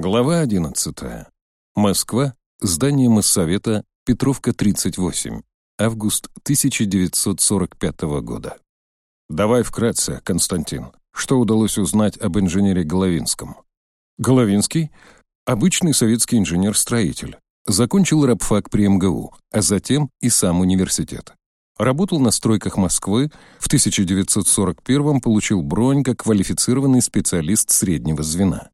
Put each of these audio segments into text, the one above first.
Глава 11. Москва. Здание Моссовета. Петровка, 38. Август 1945 года. Давай вкратце, Константин. Что удалось узнать об инженере Головинском? Головинский – обычный советский инженер-строитель. Закончил рабфак при МГУ, а затем и сам университет. Работал на стройках Москвы, в 1941 получил бронь как квалифицированный специалист среднего звена.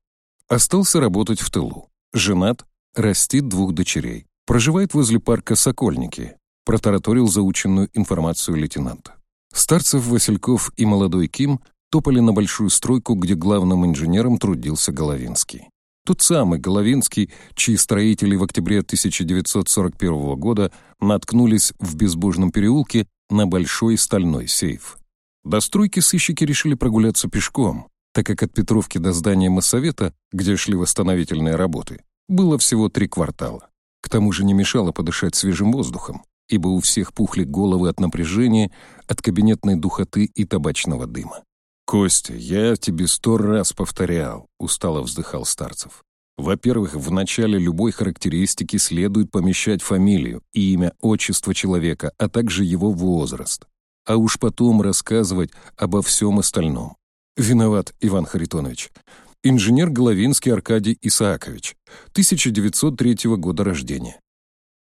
Остался работать в тылу. Женат, растит двух дочерей. Проживает возле парка Сокольники. Протараторил заученную информацию лейтенанта. Старцев, Васильков и молодой Ким топали на большую стройку, где главным инженером трудился Головинский. Тот самый Головинский, чьи строители в октябре 1941 года наткнулись в безбожном переулке на большой стальной сейф. До стройки сыщики решили прогуляться пешком, так как от Петровки до здания Моссовета, где шли восстановительные работы, было всего три квартала. К тому же не мешало подышать свежим воздухом, ибо у всех пухли головы от напряжения, от кабинетной духоты и табачного дыма. «Костя, я тебе сто раз повторял», — устало вздыхал Старцев. «Во-первых, в начале любой характеристики следует помещать фамилию, имя, отчество человека, а также его возраст, а уж потом рассказывать обо всем остальном. Виноват, Иван Харитонович. Инженер Головинский Аркадий Исаакович, 1903 года рождения.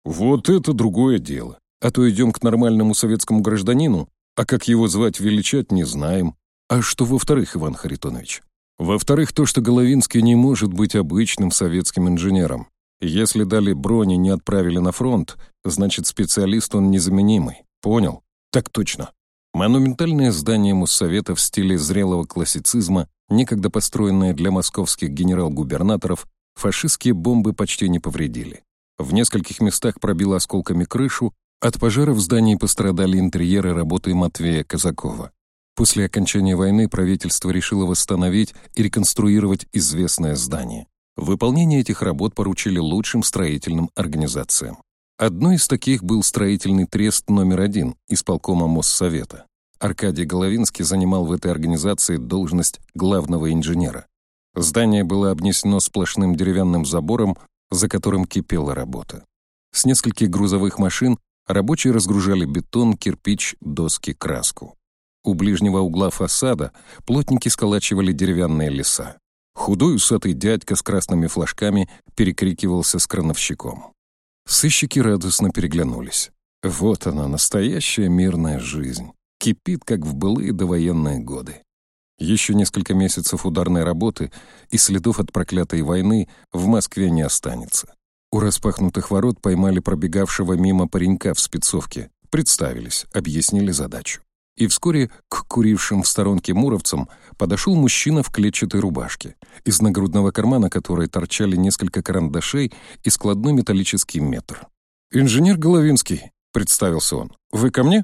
Вот это другое дело. А то идем к нормальному советскому гражданину, а как его звать величать, не знаем. А что во-вторых, Иван Харитонович? Во-вторых, то, что Головинский не может быть обычным советским инженером. Если дали брони не отправили на фронт, значит, специалист он незаменимый. Понял? Так точно. Монументальное здание Моссовета в стиле зрелого классицизма, некогда построенное для московских генерал-губернаторов, фашистские бомбы почти не повредили. В нескольких местах пробило осколками крышу, от пожара в здании пострадали интерьеры работы Матвея Казакова. После окончания войны правительство решило восстановить и реконструировать известное здание. Выполнение этих работ поручили лучшим строительным организациям. Одной из таких был строительный трест номер один исполкома Моссовета. Аркадий Головинский занимал в этой организации должность главного инженера. Здание было обнесено сплошным деревянным забором, за которым кипела работа. С нескольких грузовых машин рабочие разгружали бетон, кирпич, доски, краску. У ближнего угла фасада плотники сколачивали деревянные леса. Худой усатый дядька с красными флажками перекрикивался с крановщиком. Сыщики радостно переглянулись. Вот она, настоящая мирная жизнь. Кипит, как в былые довоенные годы. Еще несколько месяцев ударной работы, и следов от проклятой войны в Москве не останется. У распахнутых ворот поймали пробегавшего мимо паренька в спецовке, представились, объяснили задачу. И вскоре к курившим в сторонке муровцам подошел мужчина в клетчатой рубашке, из нагрудного кармана которой торчали несколько карандашей и складной металлический метр. «Инженер Головинский», — представился он. «Вы ко мне?»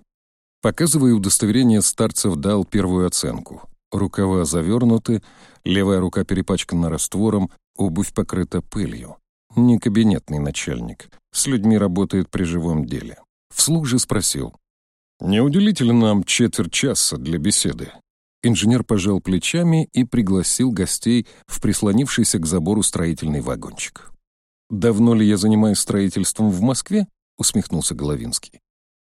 Показывая удостоверение, Старцев дал первую оценку. Рукава завернуты, левая рука перепачкана раствором, обувь покрыта пылью. Не кабинетный начальник. С людьми работает при живом деле. Вслух же спросил. «Не уделите ли нам четверть часа для беседы?» Инженер пожал плечами и пригласил гостей в прислонившийся к забору строительный вагончик. «Давно ли я занимаюсь строительством в Москве?» — усмехнулся Головинский.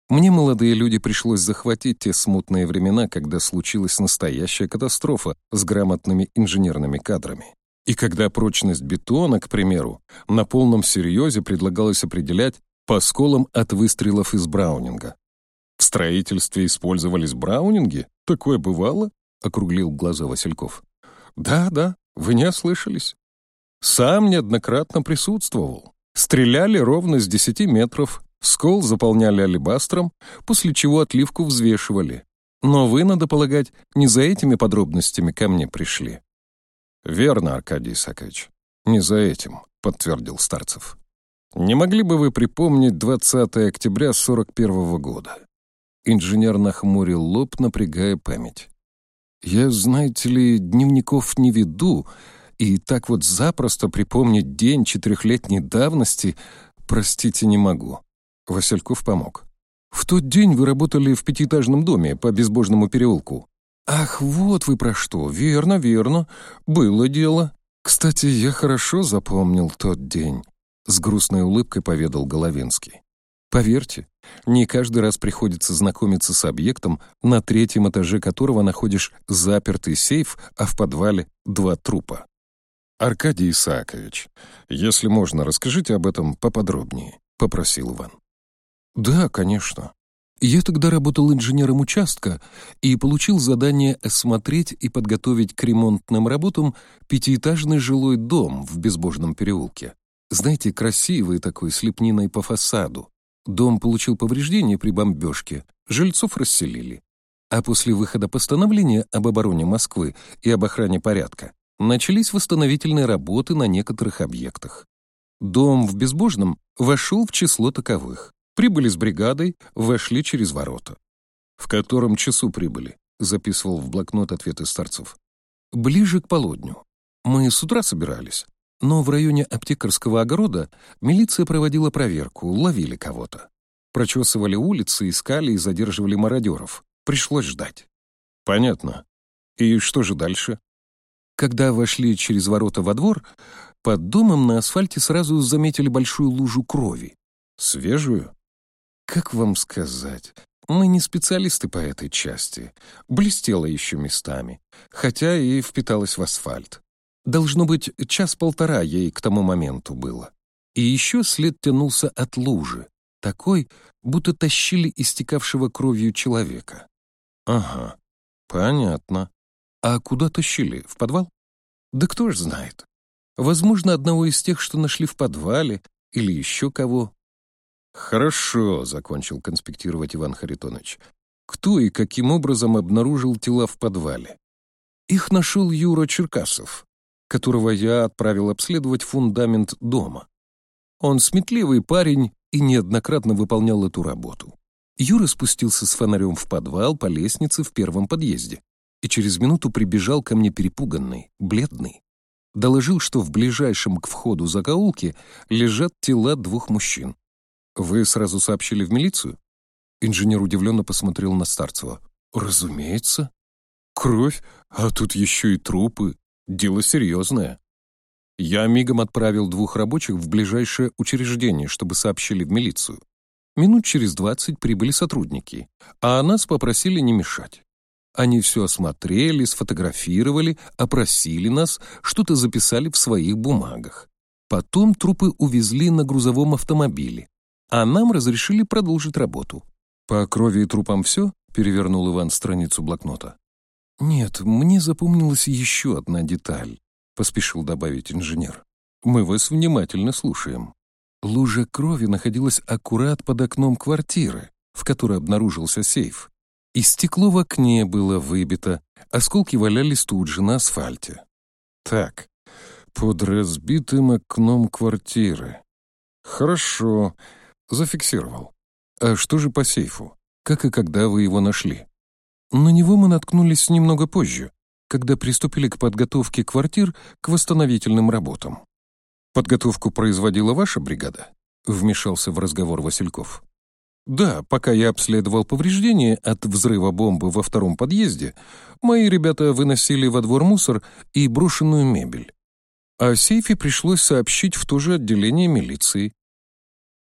«Мне, молодые люди, пришлось захватить те смутные времена, когда случилась настоящая катастрофа с грамотными инженерными кадрами. И когда прочность бетона, к примеру, на полном серьезе предлагалось определять по сколам от выстрелов из Браунинга. В строительстве использовались браунинги? Такое бывало? Округлил глаза Васильков. Да, да, вы не ослышались. Сам неоднократно присутствовал. Стреляли ровно с десяти метров, скол заполняли алебастром, после чего отливку взвешивали. Но вы, надо полагать, не за этими подробностями ко мне пришли. Верно, Аркадий Исакович, не за этим, подтвердил Старцев. Не могли бы вы припомнить 20 октября 41 -го года? Инженер нахмурил лоб, напрягая память. «Я, знаете ли, дневников не веду, и так вот запросто припомнить день четырехлетней давности, простите, не могу». Васильков помог. «В тот день вы работали в пятиэтажном доме по Безбожному переулку». «Ах, вот вы про что! Верно, верно. Было дело. «Кстати, я хорошо запомнил тот день», — с грустной улыбкой поведал Головинский. «Поверьте, не каждый раз приходится знакомиться с объектом, на третьем этаже которого находишь запертый сейф, а в подвале два трупа». «Аркадий Исаакович, если можно, расскажите об этом поподробнее», — попросил Иван. «Да, конечно. Я тогда работал инженером участка и получил задание осмотреть и подготовить к ремонтным работам пятиэтажный жилой дом в Безбожном переулке. Знаете, красивый такой, с лепниной по фасаду. Дом получил повреждения при бомбежке, жильцов расселили. А после выхода постановления об обороне Москвы и об охране порядка начались восстановительные работы на некоторых объектах. Дом в Безбожном вошел в число таковых. Прибыли с бригадой, вошли через ворота. «В котором часу прибыли?» — записывал в блокнот ответы старцев. «Ближе к полудню. Мы с утра собирались, но в районе аптекарского огорода милиция проводила проверку, ловили кого-то. Прочесывали улицы, искали и задерживали мародеров. Пришлось ждать». «Понятно. И что же дальше?» Когда вошли через ворота во двор, под домом на асфальте сразу заметили большую лужу крови. Свежую? Как вам сказать? Мы не специалисты по этой части. Блестела еще местами, хотя и впиталась в асфальт. Должно быть, час-полтора ей к тому моменту было. И еще след тянулся от лужи, такой, будто тащили истекавшего кровью человека. Ага, понятно. А куда тащили? В подвал? Да кто ж знает. Возможно, одного из тех, что нашли в подвале, или еще кого. «Хорошо», — закончил конспектировать Иван Харитонович. «Кто и каким образом обнаружил тела в подвале?» «Их нашел Юра Черкасов, которого я отправил обследовать фундамент дома. Он сметливый парень и неоднократно выполнял эту работу. Юра спустился с фонарем в подвал по лестнице в первом подъезде и через минуту прибежал ко мне перепуганный, бледный. Доложил, что в ближайшем к входу закоулке лежат тела двух мужчин. «Вы сразу сообщили в милицию?» Инженер удивленно посмотрел на Старцева. «Разумеется. Кровь, а тут еще и трупы. Дело серьезное». Я мигом отправил двух рабочих в ближайшее учреждение, чтобы сообщили в милицию. Минут через двадцать прибыли сотрудники, а нас попросили не мешать. Они все осмотрели, сфотографировали, опросили нас, что-то записали в своих бумагах. Потом трупы увезли на грузовом автомобиле а нам разрешили продолжить работу. «По крови и трупам все?» — перевернул Иван страницу блокнота. «Нет, мне запомнилась еще одна деталь», — поспешил добавить инженер. «Мы вас внимательно слушаем». Лужа крови находилась аккурат под окном квартиры, в которой обнаружился сейф. И стекло в окне было выбито, осколки валялись тут же на асфальте. Так, под разбитым окном квартиры. Хорошо, Зафиксировал. А что же по сейфу? Как и когда вы его нашли? На него мы наткнулись немного позже, когда приступили к подготовке квартир к восстановительным работам. Подготовку производила ваша бригада? Вмешался в разговор Васильков. Да, пока я обследовал повреждения от взрыва бомбы во втором подъезде, мои ребята выносили во двор мусор и брошенную мебель. О сейфе пришлось сообщить в то же отделение милиции.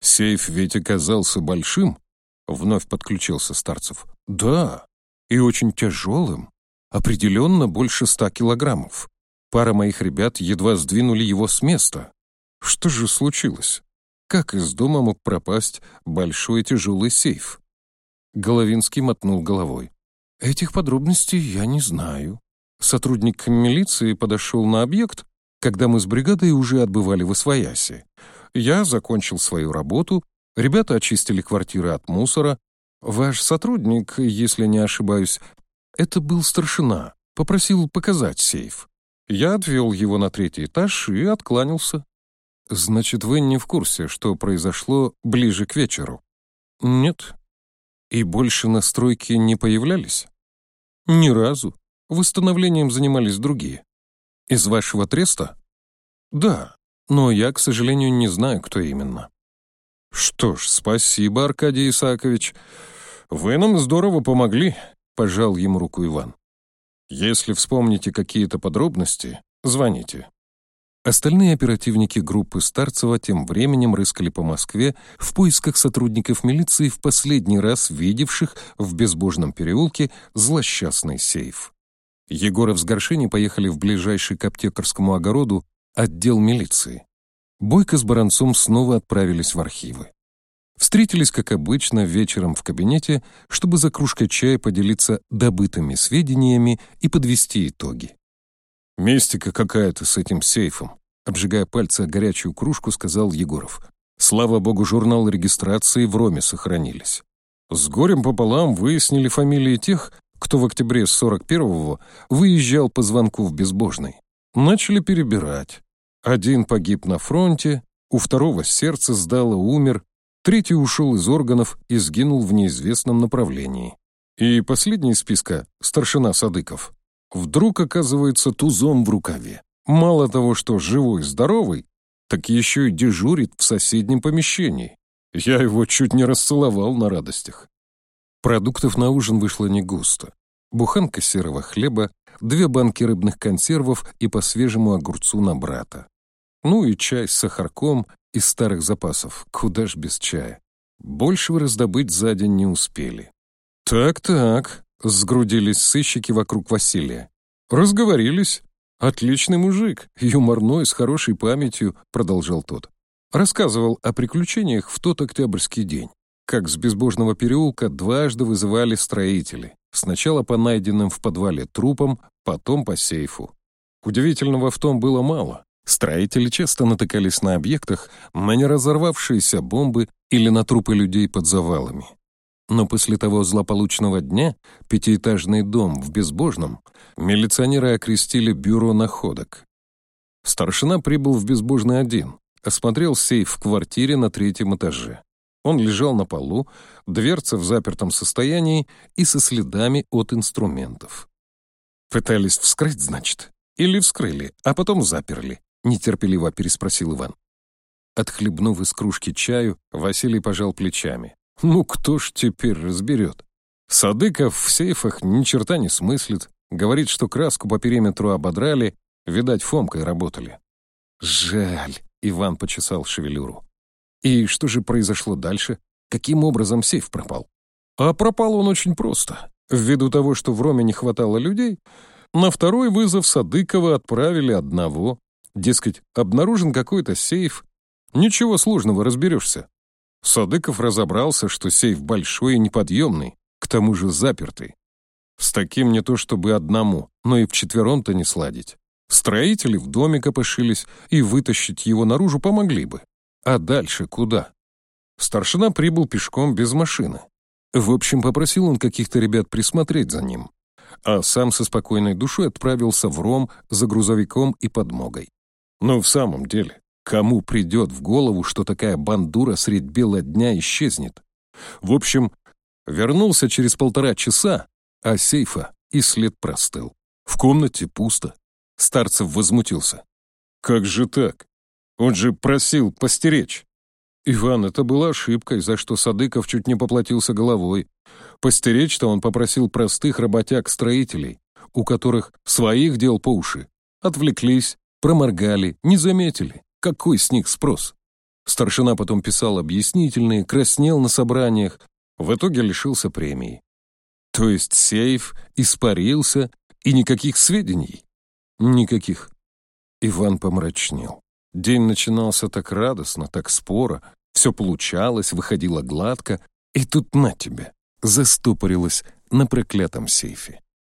«Сейф ведь оказался большим?» — вновь подключился Старцев. «Да, и очень тяжелым. Определенно больше ста килограммов. Пара моих ребят едва сдвинули его с места. Что же случилось? Как из дома мог пропасть большой тяжелый сейф?» Головинский мотнул головой. «Этих подробностей я не знаю. Сотрудник милиции подошел на объект, когда мы с бригадой уже отбывали в Освояси. Я закончил свою работу, ребята очистили квартиры от мусора. Ваш сотрудник, если не ошибаюсь, это был старшина, попросил показать сейф. Я отвел его на третий этаж и откланялся. Значит, вы не в курсе, что произошло ближе к вечеру? Нет. И больше на стройке не появлялись? Ни разу. Восстановлением занимались другие. Из вашего треста? Да, но я, к сожалению, не знаю, кто именно. Что ж, спасибо, Аркадий Исаакович. Вы нам здорово помогли, пожал ему руку Иван. Если вспомните какие-то подробности, звоните. Остальные оперативники группы Старцева тем временем рыскали по Москве в поисках сотрудников милиции, в последний раз видевших в Безбожном переулке злосчастный сейф. Егоров с Горшини поехали в ближайший к аптекарскому огороду отдел милиции. Бойко с Баранцом снова отправились в архивы. Встретились, как обычно, вечером в кабинете, чтобы за кружкой чая поделиться добытыми сведениями и подвести итоги. «Мистика какая-то с этим сейфом», обжигая пальцы горячую кружку, сказал Егоров. «Слава богу, журнал регистрации в Роме сохранились. С горем пополам выяснили фамилии тех, кто в октябре 41-го выезжал по звонку в Безбожный. Начали перебирать. Один погиб на фронте, у второго сердце сдало, умер, третий ушел из органов и сгинул в неизвестном направлении. И последний из списка — старшина Садыков вдруг оказывается тузом в рукаве. Мало того, что живой-здоровый, так еще и дежурит в соседнем помещении. Я его чуть не расцеловал на радостях. Продуктов на ужин вышло не густо. Буханка серого хлеба, две банки рыбных консервов и по свежему огурцу на брата. Ну и чай с сахарком из старых запасов, куда ж без чая. Большего раздобыть за день не успели. «Так-так», Сгрудились сыщики вокруг Василия. Разговорились. «Отличный мужик, юморной, с хорошей памятью», — продолжал тот. Рассказывал о приключениях в тот октябрьский день. Как с безбожного переулка дважды вызывали строители. Сначала по найденным в подвале трупам, потом по сейфу. Удивительного в том было мало. Строители часто натыкались на объектах, на неразорвавшиеся бомбы или на трупы людей под завалами. Но после того злополучного дня пятиэтажный дом в Безбожном милиционеры окрестили бюро находок. Старшина прибыл в Безбожный один, осмотрел сейф в квартире на третьем этаже. Он лежал на полу, дверца в запертом состоянии и со следами от инструментов. «Пытались вскрыть, значит? Или вскрыли, а потом заперли?» — нетерпеливо переспросил Иван. Отхлебнув из кружки чаю, Василий пожал плечами. Ну, кто ж теперь разберет? Садыков в сейфах ни черта не смыслит. Говорит, что краску по периметру ободрали, видать, фомкой работали. Жаль, Иван почесал шевелюру. И что же произошло дальше? Каким образом сейф пропал? А пропал он очень просто. Ввиду того, что в Роме не хватало людей, на второй вызов Садыкова отправили одного. Дескать, обнаружен какой-то сейф. Ничего сложного, разберешься. Садыков разобрался, что сейф большой и неподъемный, к тому же запертый. С таким не то чтобы одному, но и вчетвером-то не сладить. Строители в доме копошились, и вытащить его наружу помогли бы. А дальше куда? Старшина прибыл пешком без машины. В общем, попросил он каких-то ребят присмотреть за ним. А сам со спокойной душой отправился в Ром за грузовиком и подмогой. Но в самом деле, Кому придет в голову, что такая бандура средь бела дня исчезнет? В общем, вернулся через полтора часа, а сейфа и след простыл. В комнате пусто. Старцев возмутился. «Как же так? Он же просил постеречь». «Иван, это была ошибкой, за что Садыков чуть не поплатился головой. Постеречь-то он попросил простых работяг-строителей, у которых своих дел по уши. Отвлеклись, проморгали, не заметили. Какой с них спрос? Старшина потом писал объяснительные, краснел на собраниях, в итоге лишился премии. То есть сейф испарился и никаких сведений? Никаких. Иван помрачнел. День начинался так радостно, так споро, все получалось, выходило гладко, и тут на тебе, застопорилось на проклятом сейфе.